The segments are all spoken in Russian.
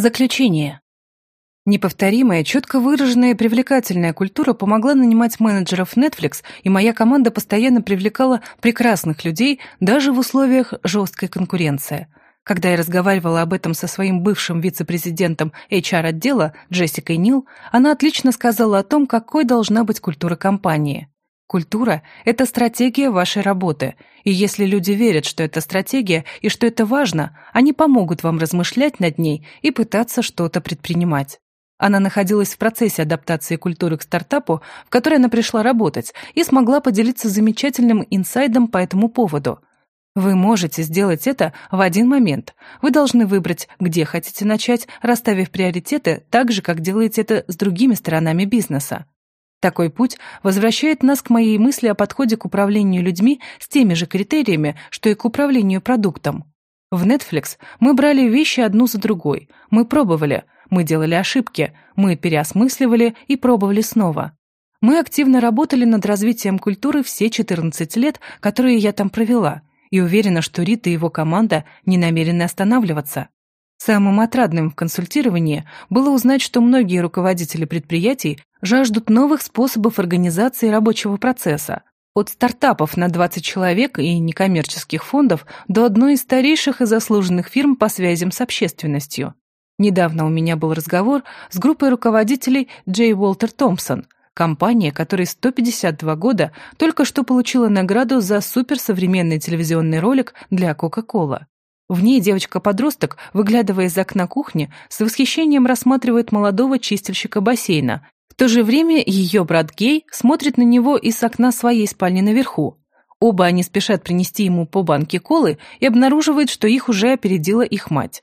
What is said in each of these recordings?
Заключение. Неповторимая, четко выраженная и привлекательная культура помогла нанимать менеджеров Netflix, и моя команда постоянно привлекала прекрасных людей даже в условиях жесткой конкуренции. Когда я разговаривала об этом со своим бывшим вице-президентом HR-отдела Джессикой Нил, она отлично сказала о том, какой должна быть культура компании. Культура – это стратегия вашей работы, и если люди верят, что это стратегия и что это важно, они помогут вам размышлять над ней и пытаться что-то предпринимать. Она находилась в процессе адаптации культуры к стартапу, в который она пришла работать, и смогла поделиться замечательным инсайдом по этому поводу. Вы можете сделать это в один момент. Вы должны выбрать, где хотите начать, расставив приоритеты так же, как делаете это с другими сторонами бизнеса. Такой путь возвращает нас к моей мысли о подходе к управлению людьми с теми же критериями, что и к управлению продуктом. В Netflix мы брали вещи одну за другой, мы пробовали, мы делали ошибки, мы переосмысливали и пробовали снова. Мы активно работали над развитием культуры все 14 лет, которые я там провела, и уверена, что Рита и его команда не намерены останавливаться. Самым отрадным в консультировании было узнать, что многие руководители предприятий жаждут новых способов организации рабочего процесса. От стартапов на 20 человек и некоммерческих фондов до одной из старейших и заслуженных фирм по связям с общественностью. Недавно у меня был разговор с группой руководителей Джей Уолтер Томпсон, компания, которой 152 года только что получила награду за суперсовременный телевизионный ролик для Coca-Cola. В ней девочка-подросток, выглядывая из окна кухни, с восхищением рассматривает молодого чистильщика бассейна. В то же время ее брат Гей смотрит на него из окна своей спальни наверху. Оба они спешат принести ему по банке колы и обнаруживают, что их уже опередила их мать.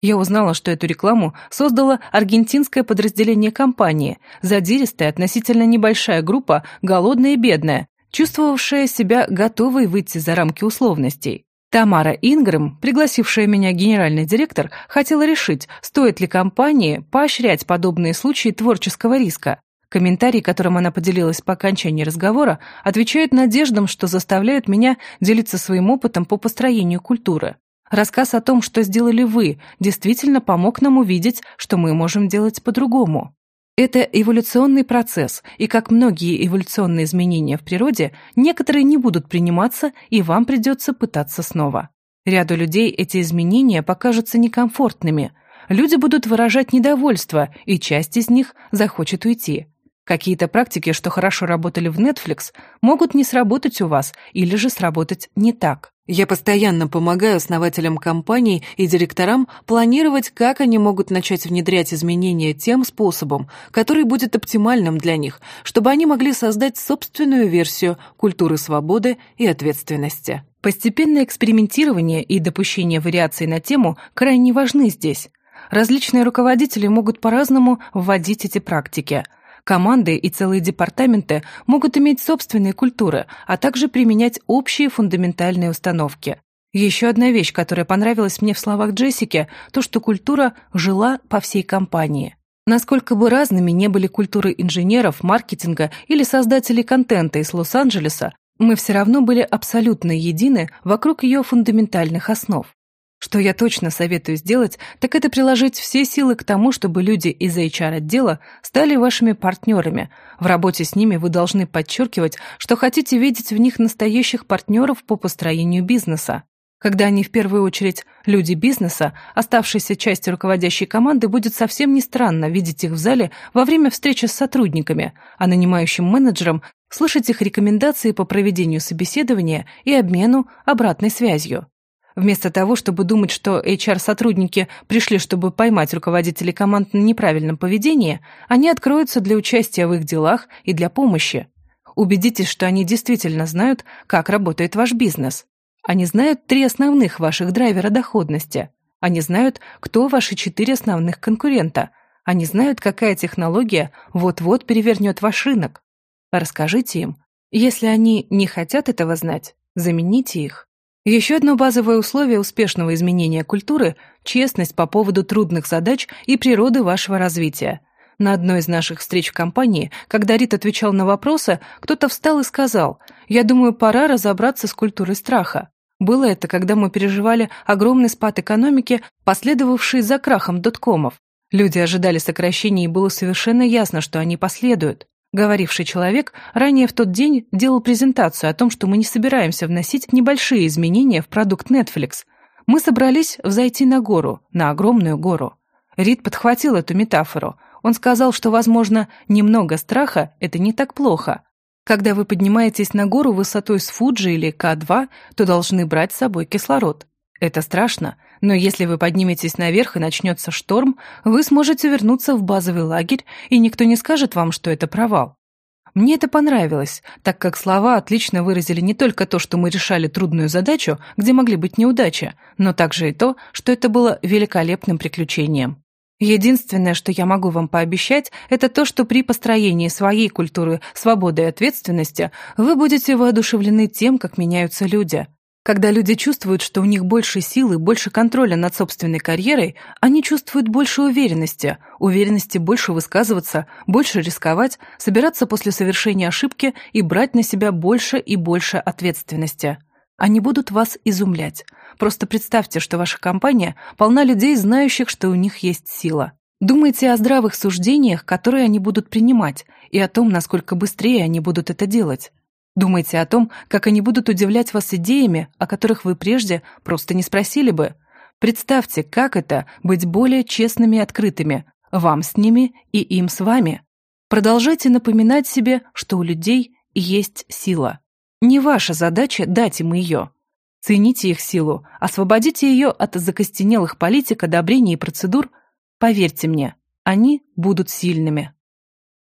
Я узнала, что эту рекламу создало аргентинское подразделение компании, задиристая, относительно небольшая группа, голодная и бедная, чувствовавшая себя готовой выйти за рамки условностей. Тамара Ингрэм, пригласившая меня генеральный директор, хотела решить, стоит ли компании поощрять подобные случаи творческого риска. Комментарий, которым она поделилась по окончании разговора, отвечает надеждам, что заставляют меня делиться своим опытом по построению культуры. Рассказ о том, что сделали вы, действительно помог нам увидеть, что мы можем делать по-другому. Это эволюционный процесс, и как многие эволюционные изменения в природе, некоторые не будут приниматься, и вам придется пытаться снова. Ряду людей эти изменения покажутся некомфортными. Люди будут выражать недовольство, и часть из них захочет уйти. Какие-то практики, что хорошо работали в Netflix, могут не сработать у вас или же сработать не так. Я постоянно помогаю основателям компаний и директорам планировать, как они могут начать внедрять изменения тем способом, который будет оптимальным для них, чтобы они могли создать собственную версию культуры свободы и ответственности. Постепенное экспериментирование и допущение вариаций на тему крайне важны здесь. Различные руководители могут по-разному вводить эти практики – Команды и целые департаменты могут иметь собственные культуры, а также применять общие фундаментальные установки. Еще одна вещь, которая понравилась мне в словах Джессики, то, что культура жила по всей компании. Насколько бы разными не были культуры инженеров, маркетинга или создателей контента из Лос-Анджелеса, мы все равно были абсолютно едины вокруг ее фундаментальных основ. Что я точно советую сделать, так это приложить все силы к тому, чтобы люди из HR-отдела стали вашими партнерами. В работе с ними вы должны подчеркивать, что хотите видеть в них настоящих партнеров по построению бизнеса. Когда они в первую очередь люди бизнеса, оставшейся части руководящей команды будет совсем не странно видеть их в зале во время встречи с сотрудниками, а нанимающим менеджерам слышать их рекомендации по проведению собеседования и обмену обратной связью. Вместо того, чтобы думать, что HR-сотрудники пришли, чтобы поймать руководителей команд на неправильном поведении, они откроются для участия в их делах и для помощи. Убедитесь, что они действительно знают, как работает ваш бизнес. Они знают три основных ваших драйвера доходности. Они знают, кто ваши четыре основных конкурента. Они знают, какая технология вот-вот перевернет ваш рынок. Расскажите им. Если они не хотят этого знать, замените их. Еще одно базовое условие успешного изменения культуры – честность по поводу трудных задач и природы вашего развития. На одной из наших встреч в компании, когда Рит отвечал на вопросы, кто-то встал и сказал, «Я думаю, пора разобраться с культурой страха». Было это, когда мы переживали огромный спад экономики, последовавший за крахом доткомов. Люди ожидали сокращений, и было совершенно ясно, что они последуют. Говоривший человек ранее в тот день делал презентацию о том, что мы не собираемся вносить небольшие изменения в продукт Netflix. Мы собрались взойти на гору, на огромную гору. Рид подхватил эту метафору. Он сказал, что, возможно, немного страха – это не так плохо. Когда вы поднимаетесь на гору высотой с Фуджи или К2, то должны брать с собой кислород. Это страшно, но если вы подниметесь наверх и начнется шторм, вы сможете вернуться в базовый лагерь, и никто не скажет вам, что это провал. Мне это понравилось, так как слова отлично выразили не только то, что мы решали трудную задачу, где могли быть неудачи, но также и то, что это было великолепным приключением. Единственное, что я могу вам пообещать, это то, что при построении своей культуры свободы и ответственности вы будете воодушевлены тем, как меняются люди. Когда люди чувствуют, что у них больше силы, больше контроля над собственной карьерой, они чувствуют больше уверенности, уверенности больше высказываться, больше рисковать, собираться после совершения ошибки и брать на себя больше и больше ответственности. Они будут вас изумлять. Просто представьте, что ваша компания полна людей, знающих, что у них есть сила. Думайте о здравых суждениях, которые они будут принимать, и о том, насколько быстрее они будут это делать. Думайте о том, как они будут удивлять вас идеями, о которых вы прежде просто не спросили бы. Представьте, как это – быть более честными и открытыми, вам с ними и им с вами. Продолжайте напоминать себе, что у людей есть сила. Не ваша задача дать им ее. Цените их силу, освободите ее от закостенелых политик, одобрений и процедур. Поверьте мне, они будут сильными.